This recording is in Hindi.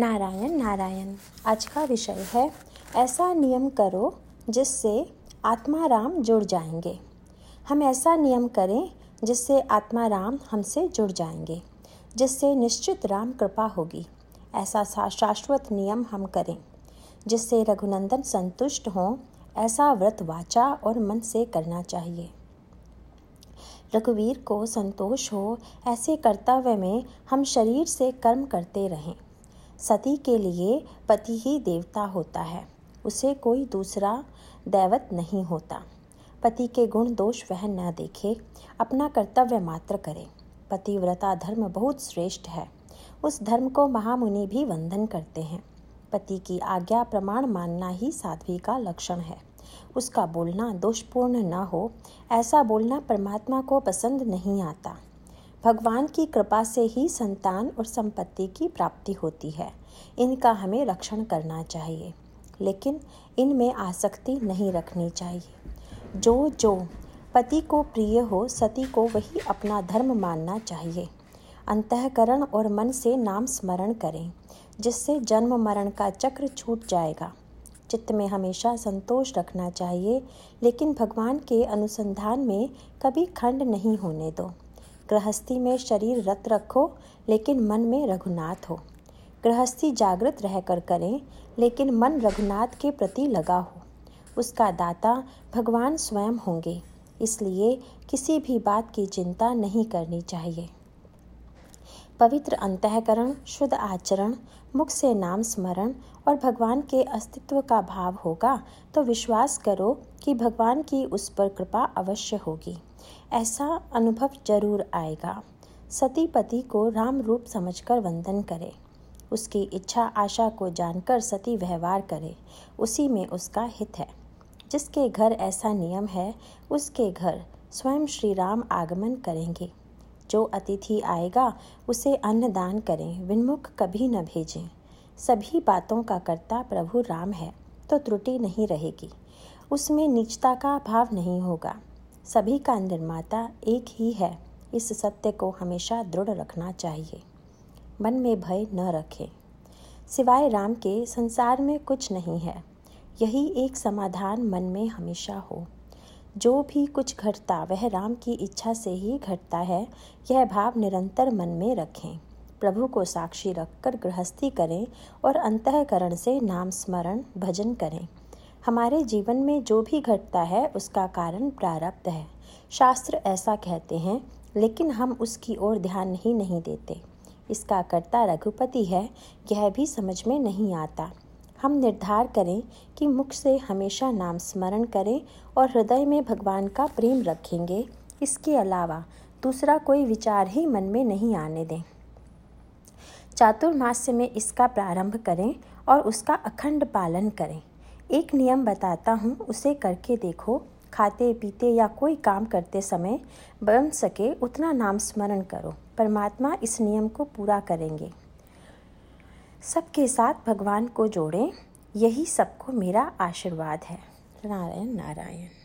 नारायण नारायण, आज का विषय है, ऐसा नियम करो जिससे आत्मा राम जुड़ जाएँगे। हम ऐसा नियम करें जिससे आत्मा राम हमसे जुड़ जाएँगे, जिससे निश्चित राम कृपा होगी। ऐसा शाश्वत नियम हम करें, जिससे रघुनंदन संतुष्ट हों, ऐसा व्रत वाचा और मन से करना चाहिए। रघुवीर को संतोष हो, ऐसे कर्तव्य में हम शरीर से कर्म करते रहें। सती के लिए पति ही देवता होता है, उसे कोई दूसरा दैवत नहीं होता। पति के गुण दोष वह न देखे, अपना कर्तव्य मात्र करे। पतिव्रता धर्म बहुत श्रेष्ठ है, उस धर्म को महामुनि भी वंदन करते हैं। पति की आज्ञा प्रमाण मानना ही साध्वी का लक्षण है। उसका बोलना दोषपूर्ण न हो, ऐसा बोलना परमात्मा को पसंद नहीं आता। भगवान की कृपा से ही संतान और संपत्ति की प्राप्ति होती है। इनका हमें रक्षण करना चाहिए, लेकिन इनमें आसक्ति नहीं रखनी चाहिए। जो जो पति को प्रिय हो, सती को वही अपना धर्म मानना चाहिए। अंतकरण और मन से नाम स्मरण करें, जिससे जन्म मरण का चक्र छूट जाएगा। चित्त में हमेशा संतोष रखना चाहिए, लेकिन भगवान के अनुसंधान में कभी खंड नहीं होने दो। गृहस्थी में शरीर रत रखो, लेकिन मन में रघुनाथ हो। गृहस्थी जागृत रहकर करें, लेकिन मन रघुनाथ के प्रति लगा हो। उसका दाता भगवान स्वयं होंगे, इसलिए किसी भी बात की चिंता नहीं करनी चाहिए। पवित्र अंतकरण, शुद्ध आचरण, मुख से नाम स्मरण और भगवान के अस्तित्व का भाव होगा तो विश्वास करो कि भगवान की उस पर कृपा अवश्य होगी। ऐसा अनुभव ज़रूर आएगा। सती पति को राम रूप समझकर वंदन करे। उसकी इच्छा, आशा को जानकर सती व्यवहार करे। उसी में उसका हित है। जिसके घर ऐसा नियम है, उसके घर स्वयं श्री राम आगमन करेंगे। जो अतिथि आएगा, उसे अन्न दान करें, विन्मुख कभी न भेजें। सभी बातों का कर्ता प्रभु राम है तो त्रुटि नहीं रहेगी। उसमें नीचता का भाव नहीं होगा। सभी का निर्माता एक ही है। इस सत्य को हमेशा दृढ़ रखना चाहिए। मन में भय न रखें। सिवाय राम के, संसार में कुछ नहीं है। यही एक समाधान मन में हमेशा हो। जो भी कुछ घटता, वह राम की इच्छा से ही घटता है। यह भाव निरंतर मन में रखें। प्रभु को साक्षी रखकर गृहस्थी करें और अंतकरण से नाम स्मरण, भजन करें। हमारे जीवन में जो भी घटता है, उसका कारण प्रारब्ध है। शास्त्र ऐसा कहते हैं, लेकिन हम उसकी ओर ध्यान ही नहीं देते। इसका कर्ता रघुपति है, यह भी समझ में नहीं आता। हम निर्धार करें कि मुख से हमेशा नाम स्मरण करें और हृदय में भगवान का प्रेम रखेंगे। इसके अलावा दूसरा कोई विचार ही मन में नहीं आने दें। चातुर्मास्य में इसका प्रारंभ करें और उसका अखंड पालन करें। एक नियम बताता हूँ, उसे करके देखो। खाते, पीते या कोई काम करते समय बन सके उतना नाम स्मरण करो। परमात्मा इस नियम को पूरा करेंगे। सबके साथ भगवान को जोड़ें। यही सबको मेरा आशीर्वाद है। नारायण नारायण।